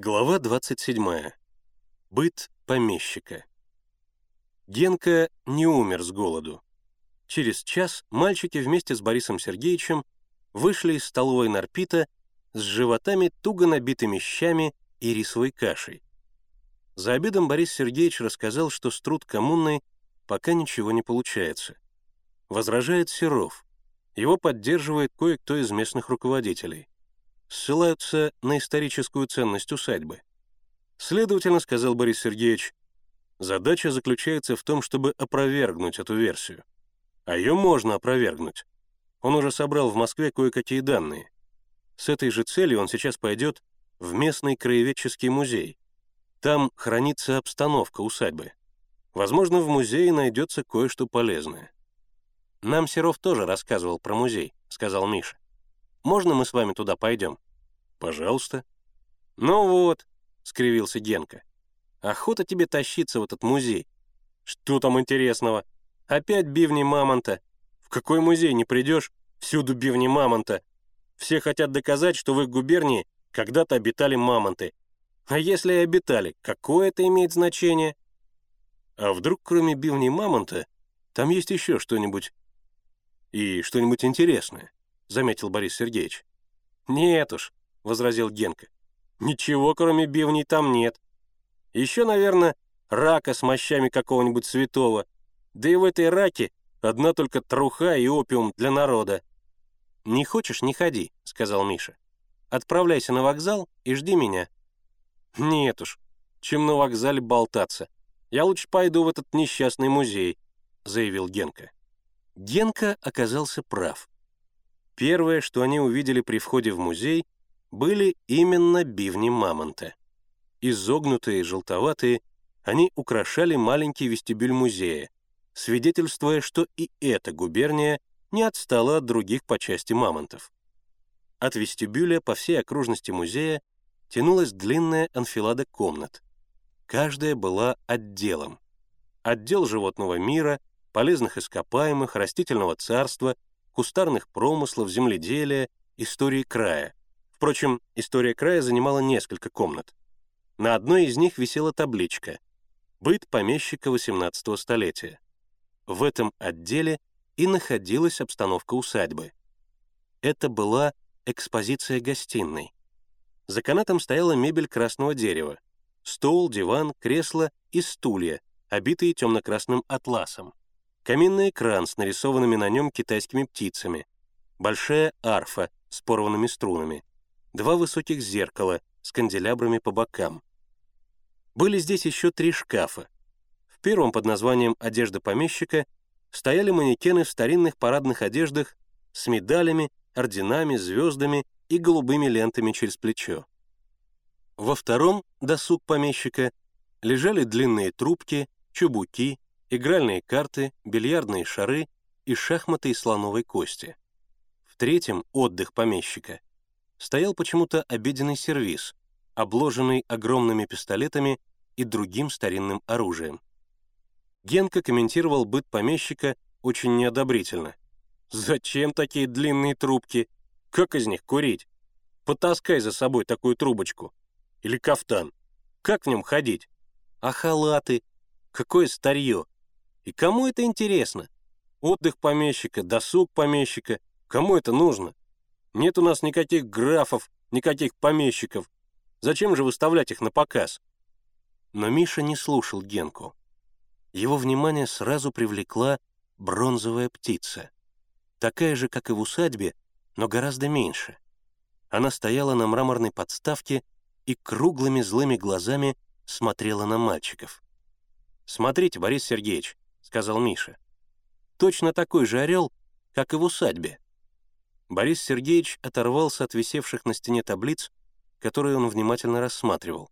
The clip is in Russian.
Глава 27. Быт помещика. Генка не умер с голоду. Через час мальчики вместе с Борисом Сергеевичем вышли из столовой Нарпита с животами, туго набитыми щами и рисовой кашей. За обедом Борис Сергеевич рассказал, что с труд коммунной пока ничего не получается. Возражает Серов. Его поддерживает кое-кто из местных руководителей ссылаются на историческую ценность усадьбы. Следовательно, сказал Борис Сергеевич, задача заключается в том, чтобы опровергнуть эту версию. А ее можно опровергнуть. Он уже собрал в Москве кое-какие данные. С этой же целью он сейчас пойдет в местный краеведческий музей. Там хранится обстановка усадьбы. Возможно, в музее найдется кое-что полезное. «Нам Серов тоже рассказывал про музей», — сказал Миша. Можно мы с вами туда пойдем?» «Пожалуйста». «Ну вот», — скривился Генка. «Охота тебе тащиться в этот музей. Что там интересного? Опять бивни мамонта. В какой музей не придешь? Всюду бивни мамонта. Все хотят доказать, что в их губернии когда-то обитали мамонты. А если и обитали, какое это имеет значение? А вдруг, кроме бивни мамонта, там есть еще что-нибудь и что-нибудь интересное? — заметил Борис Сергеевич. «Нет уж», — возразил Генка. «Ничего, кроме бивней, там нет. Еще, наверное, рака с мощами какого-нибудь святого. Да и в этой раке одна только труха и опиум для народа». «Не хочешь — не ходи», — сказал Миша. «Отправляйся на вокзал и жди меня». «Нет уж, чем на вокзале болтаться. Я лучше пойду в этот несчастный музей», — заявил Генка. Генка оказался прав. Первое, что они увидели при входе в музей, были именно бивни мамонта. Изогнутые, желтоватые, они украшали маленький вестибюль музея, свидетельствуя, что и эта губерния не отстала от других по части мамонтов. От вестибюля по всей окружности музея тянулась длинная анфилада комнат. Каждая была отделом. Отдел животного мира, полезных ископаемых, растительного царства — кустарных промыслов, земледелия, истории края. Впрочем, история края занимала несколько комнат. На одной из них висела табличка «Быт помещика XVIII столетия». В этом отделе и находилась обстановка усадьбы. Это была экспозиция гостиной. За канатом стояла мебель красного дерева, стол, диван, кресло и стулья, обитые темно-красным атласом каминный экран с нарисованными на нем китайскими птицами, большая арфа с порванными струнами, два высоких зеркала с канделябрами по бокам. Были здесь еще три шкафа. В первом под названием «Одежда помещика» стояли манекены в старинных парадных одеждах с медалями, орденами, звездами и голубыми лентами через плечо. Во втором «Досуг помещика» лежали длинные трубки, чубуки, игральные карты, бильярдные шары и шахматы из слоновой кости. В третьем «Отдых помещика» стоял почему-то обеденный сервиз, обложенный огромными пистолетами и другим старинным оружием. Генка комментировал быт помещика очень неодобрительно. «Зачем такие длинные трубки? Как из них курить? Потаскай за собой такую трубочку. Или кафтан. Как в нем ходить? А халаты? Какое старье? И кому это интересно? Отдых помещика, досуг помещика. Кому это нужно? Нет у нас никаких графов, никаких помещиков. Зачем же выставлять их на показ? Но Миша не слушал Генку. Его внимание сразу привлекла бронзовая птица. Такая же, как и в усадьбе, но гораздо меньше. Она стояла на мраморной подставке и круглыми злыми глазами смотрела на мальчиков. «Смотрите, Борис Сергеевич, сказал Миша. «Точно такой же орел, как и в усадьбе». Борис Сергеевич оторвался от висевших на стене таблиц, которые он внимательно рассматривал.